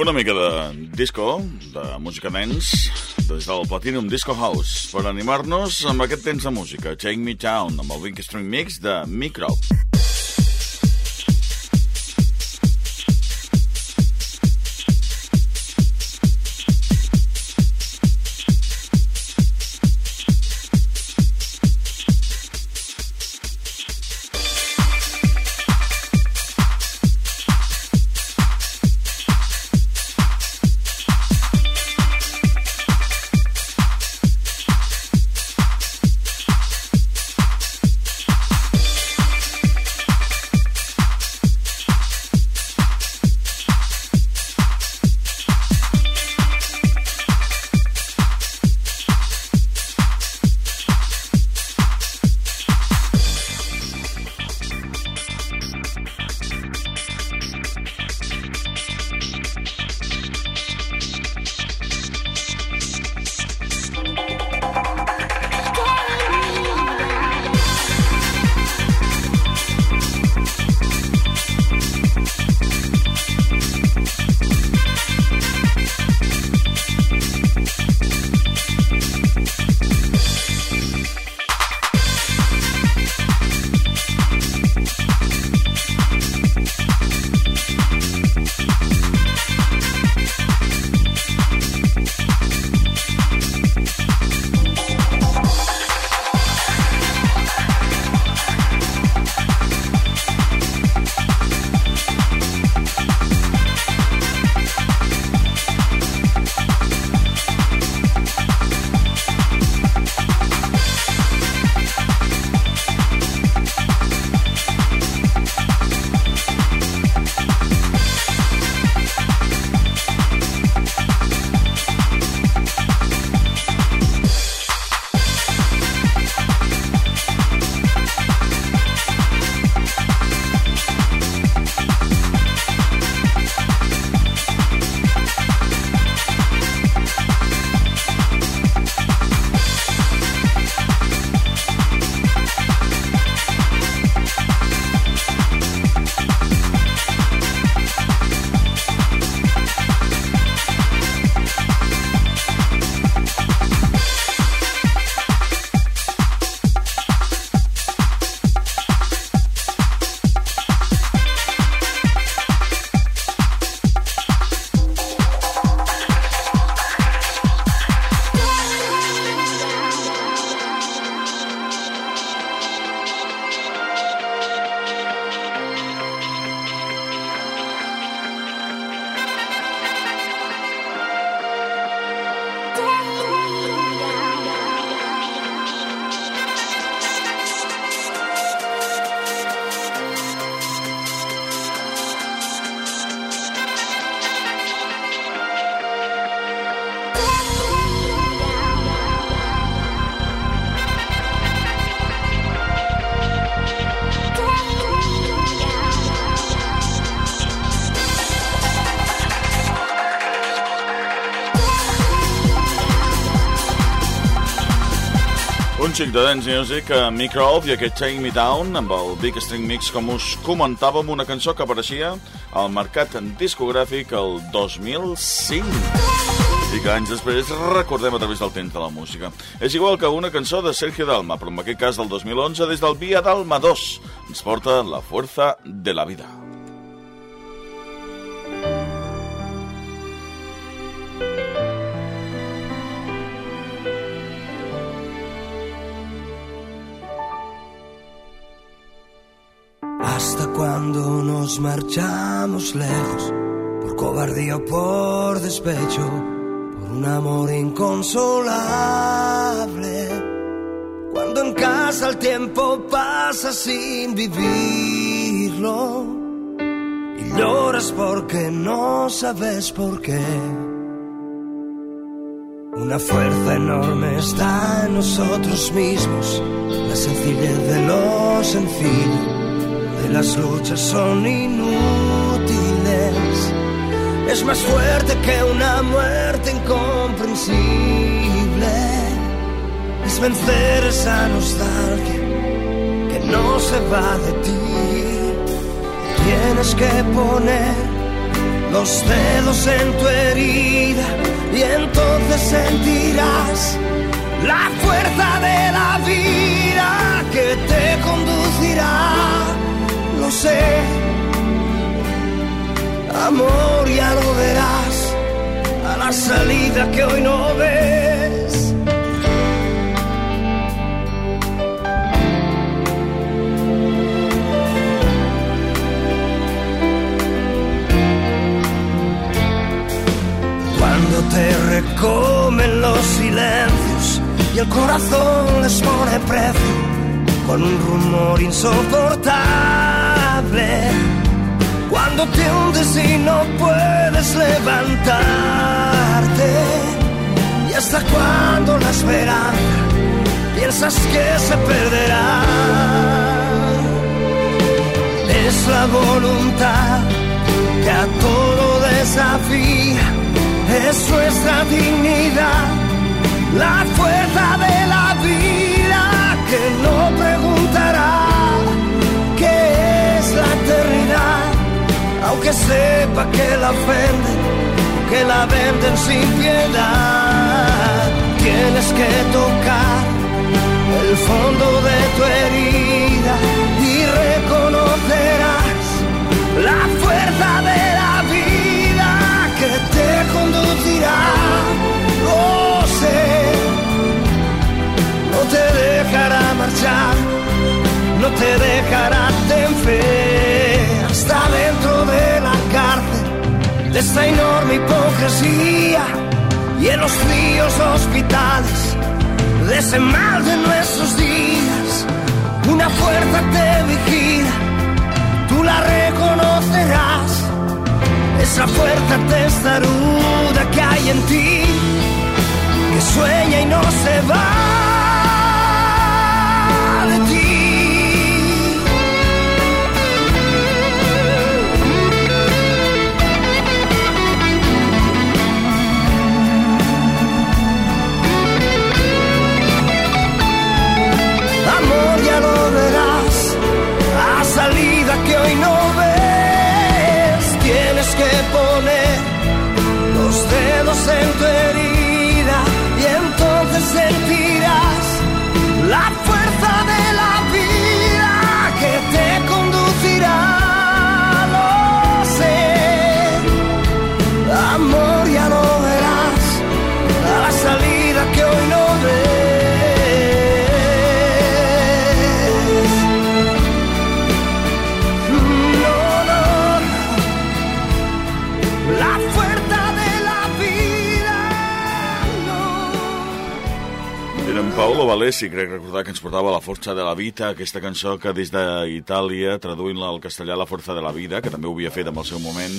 Una mica de disco, de música dance, des del Platinum Disco House, per animar-nos amb aquest temps de música, Take Me Down, amb el Wink Mix de Microbe. De dance music a Microlf i aquest Take Me Down amb el Big String Mix com us comentàvem una cançó que apareixia al mercat discogràfic el 2005 i que anys després recordem a través del temps de la música. És igual que una cançó de Sergio Dalma, però en aquest cas del 2011 des del Via Dalma 2 ens porta La Fuerza de la Vida. Cuando nos marchamos lejos, por cobardía o por despecho, por un amor inconsolable. Cuando en casa el tiempo pasa sin vivirlo y lloras porque no sabes por qué. Una fuerza enorme está en nosotros mismos, la sencillez de lo sencillo las luchas son inútiles. Es más fuerte que una muerte incomprensible. Es vencer esa nostalgia que no se va de ti. Tienes que poner los dedos en tu herida y entonces sentirás la fuerza de la vida que te conducirá. Amor, ya lo verás a la salida que hoy no ves. Cuando te recomen los silencios y el corazón les pone precio con un rumor insoportable. Cuando te hundes y no puedes levantarte. Y hasta cuando la esperanza piensas que se perderá. Es la voluntad que a todo desafía. Es nuestra dignidad, la fuerza de la vida que la venden sin piedad. Tienes que tocar el fondo de tu herida y reconocerás la fuerza de la vida que te conducirá. Lo sé, no te dejará marchar, no te dejará fe hasta dentro de esta enorme hipocresía y en los fríos hospitales de mal de nuestros días. Una fuerza te vigila, tú la reconocerás, esa fuerza testaruda que hay en ti, que sueña y no se va en tu herida y entonces sentirás la fuerza de Paolo Valesi, crec recordar que ens portava La Força de la Vita, aquesta cançó que des d'Itàlia, traduint-la al castellà La Força de la Vida, que també ho havia fet en el seu moment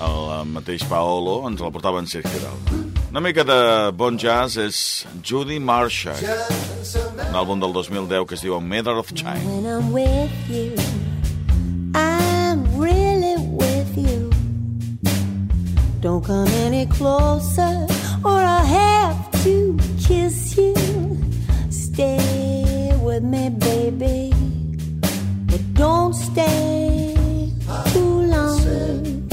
el mateix Paolo, ens la portava en Sergio Dalma. Una mica de bon jazz és Judy Marshall, un àlbum del 2010 que es diu A Matter of Time. When I'm with you, I'm really with you. Don't come any closer, or I'll have to kiss you. Stay with me, baby, but don't stay too long.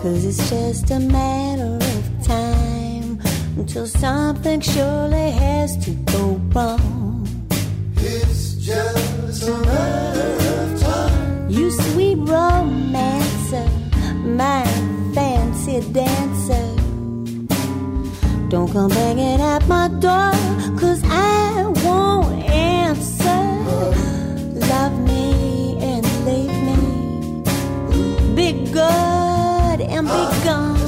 Cause it's just a matter of time until something surely has to go wrong. It's just a matter of time. You sweet romancer, my fancy dancer. Don't come banging at my door, cause I won't answer. Love me and leave me. Be good and be gone.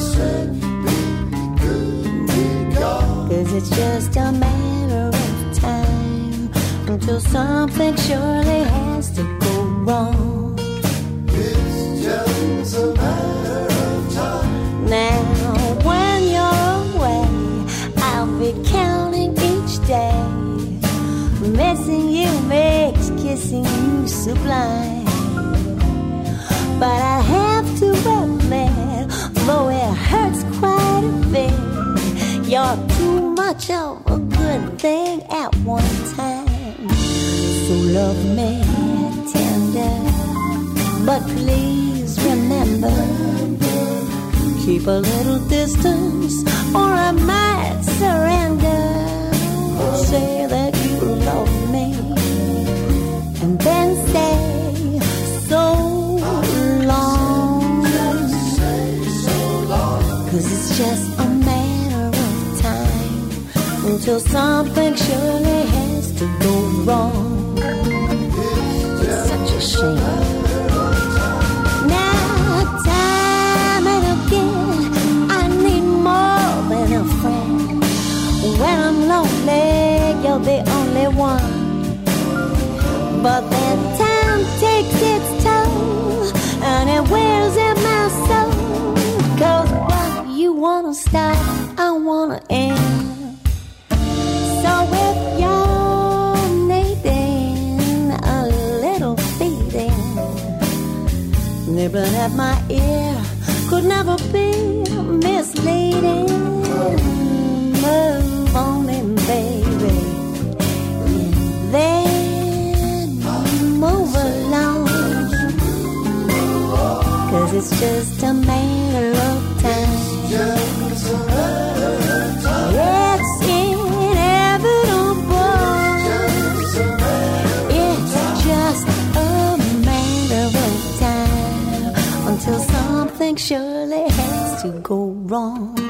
Cause it's just a matter of time until something surely has to go wrong. Now, makes you sublime. But I have to admit, though it hurts quite a bit, you're too much of a good thing at one time. So love me tender, but please remember keep a little distance, or I might surrender. Say until something surely has to go wrong. It's such a shame. Now, time and again, I need more than a friend. When I'm lonely, you're the only one. But then nibbling at my ear could never be misleading. Move on in, baby. And then move along. Cause it's just a matter of time. Wrong.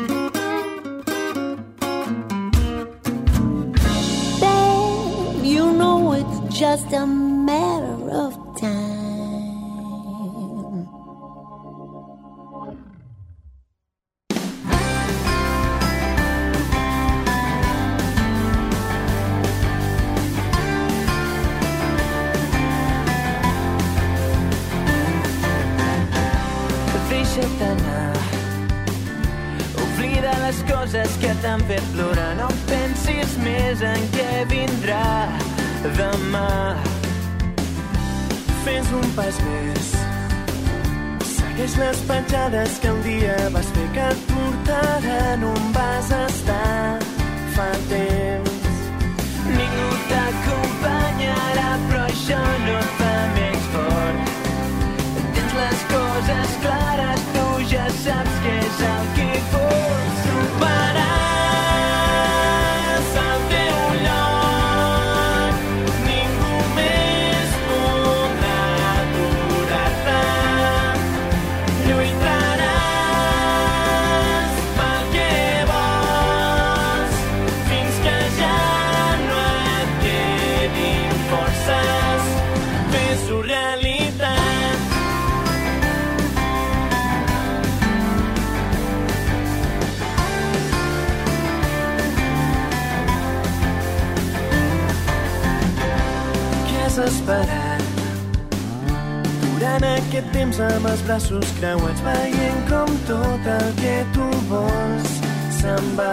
Durant aquest temps amb els braços creuats veient com tot el que tu vols se'n va.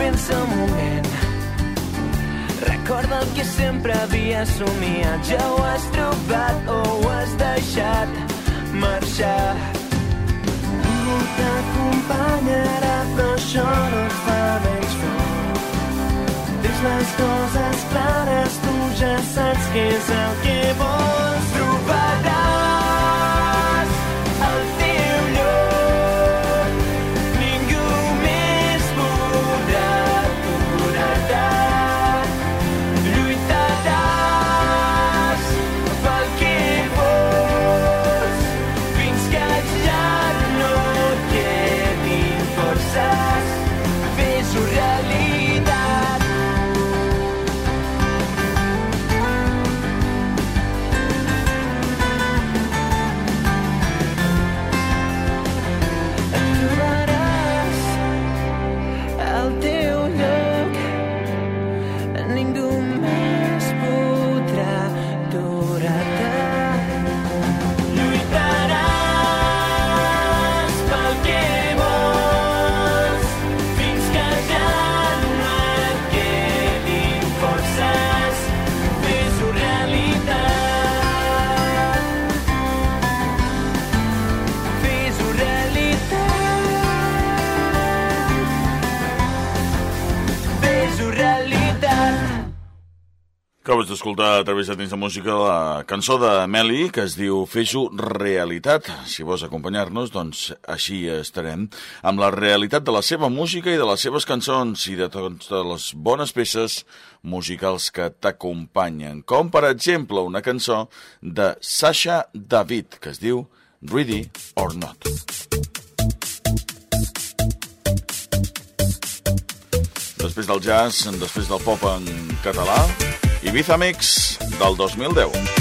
Pensa un moment, recorda el que sempre havies somiat. Ja ho has trobat o ho has deixat marxar. Ningú t'acompanyarà, però això no et fa menys fort. Tens les coses clares, tu já sabes quem são, que é bom. Estrubadão. Acabes d'escoltar a través de Tens de Música la cançó de Meli que es diu Fes-ho realitat. Si vols acompanyar-nos, doncs així estarem amb la realitat de la seva música i de les seves cançons i de totes les bones peces musicals que t'acompanyen. Com, per exemple, una cançó de Sasha David que es diu Ready or Not. Després del jazz, després del pop en català, Ibiza Mix del 2010.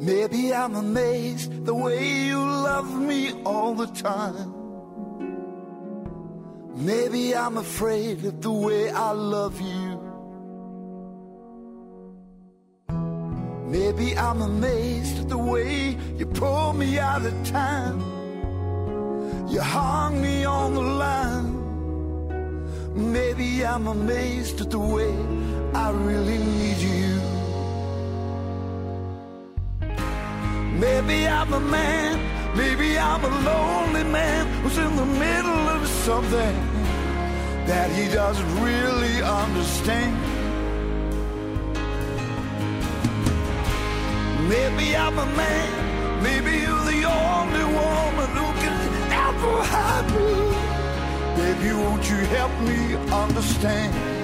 Maybe I'm amazed the way you love me all the time. Maybe I'm afraid of the way I love you. Maybe I'm amazed at the way you pull me out of time. You hung me on the line. Maybe I'm amazed at the way I really need you. Maybe I'm a man, maybe I'm a lonely man who's in the middle of something that he doesn't really understand. Maybe I'm a man, maybe you're the only woman who can ever have me. Baby, won't you help me understand?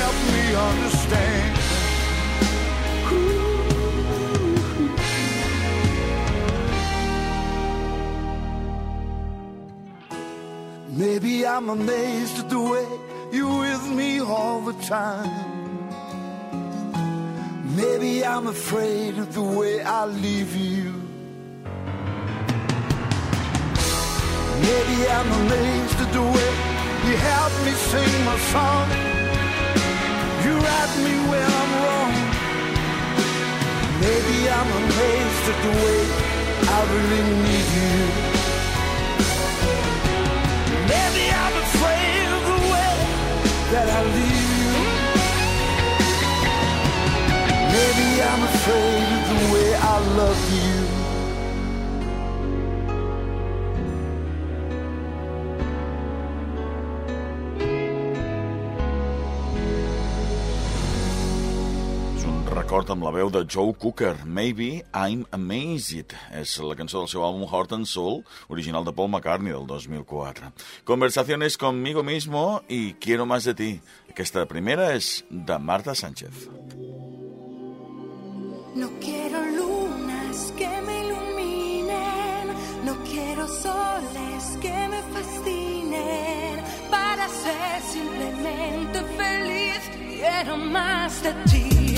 Help me understand. Maybe I'm amazed at the way you're with me all the time. Maybe I'm afraid of the way I leave you. Maybe I'm amazed at the way you help me sing my song. You right me when I'm wrong. Maybe I'm amazed at the way I really need you. Maybe I'm afraid of the way that I leave you. Maybe I'm afraid of the way I love you. Un record amb la veu de Joe Cooker, Maybe I'm Amazed. És la cançó del seu àlbum Heart and Soul, original de Paul McCartney del 2004. Conversaciones conmigo mismo y Quiero más de ti. Aquesta primera és de Marta Sánchez. No quiero lunas que me iluminen, no quiero soles que me fascinen. Para ser simplemente feliz, quiero más de ti.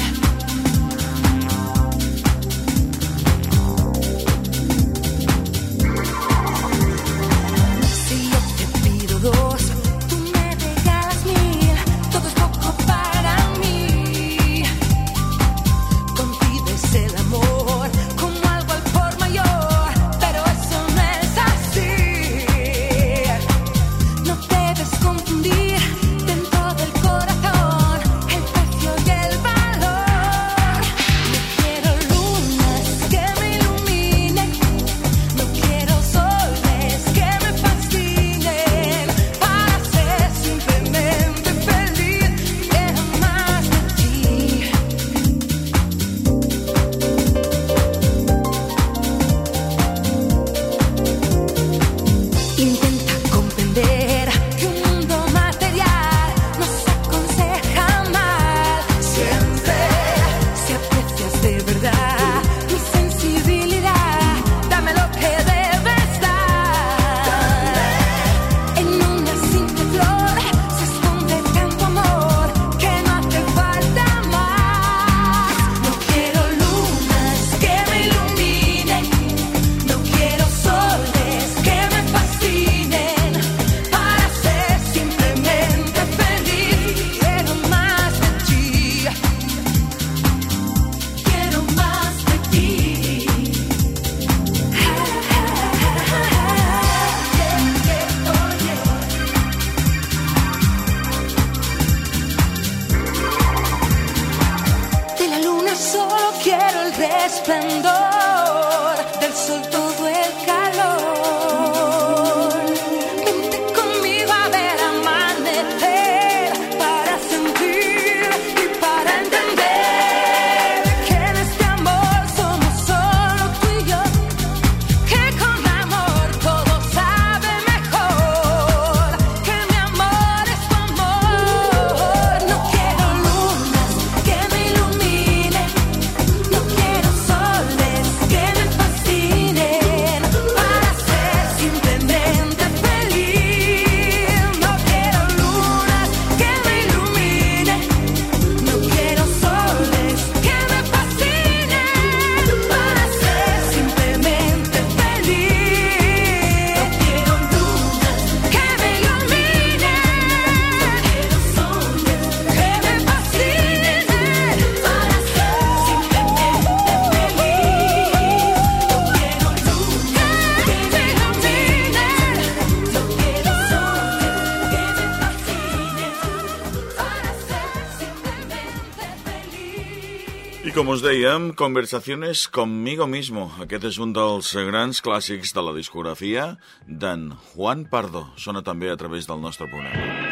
Com us dèiem, Conversaciones conmigo mismo. Aquest és un dels grans clàssics de la discografia d'en Juan Pardo. Sona també a través del nostre programa.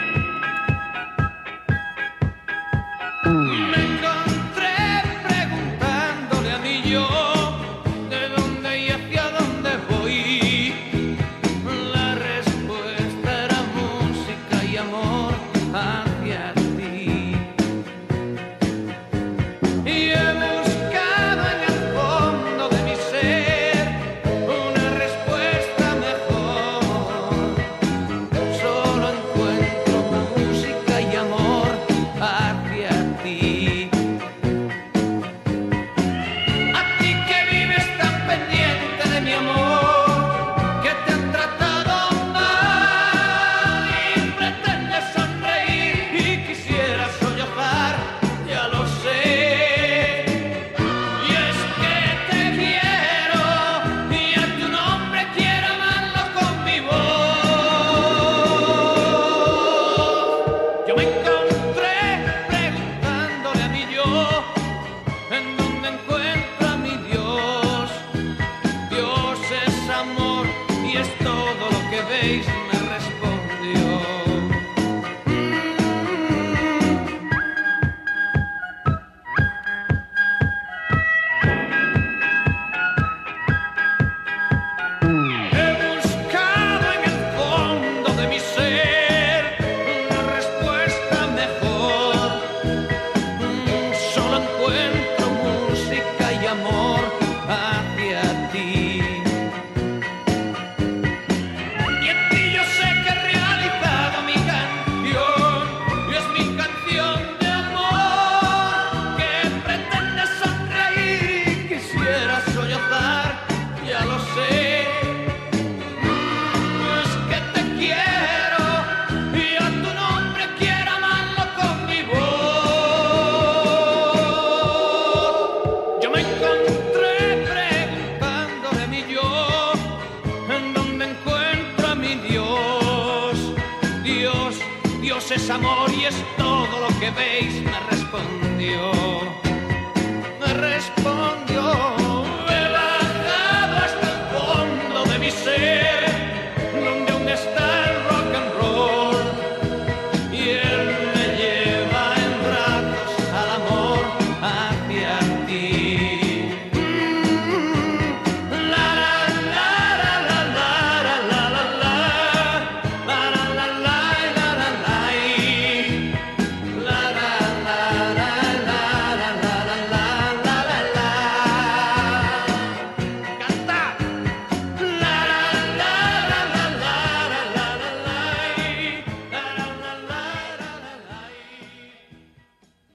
Es amor y es todo lo que veis, me respondió. Me respondió.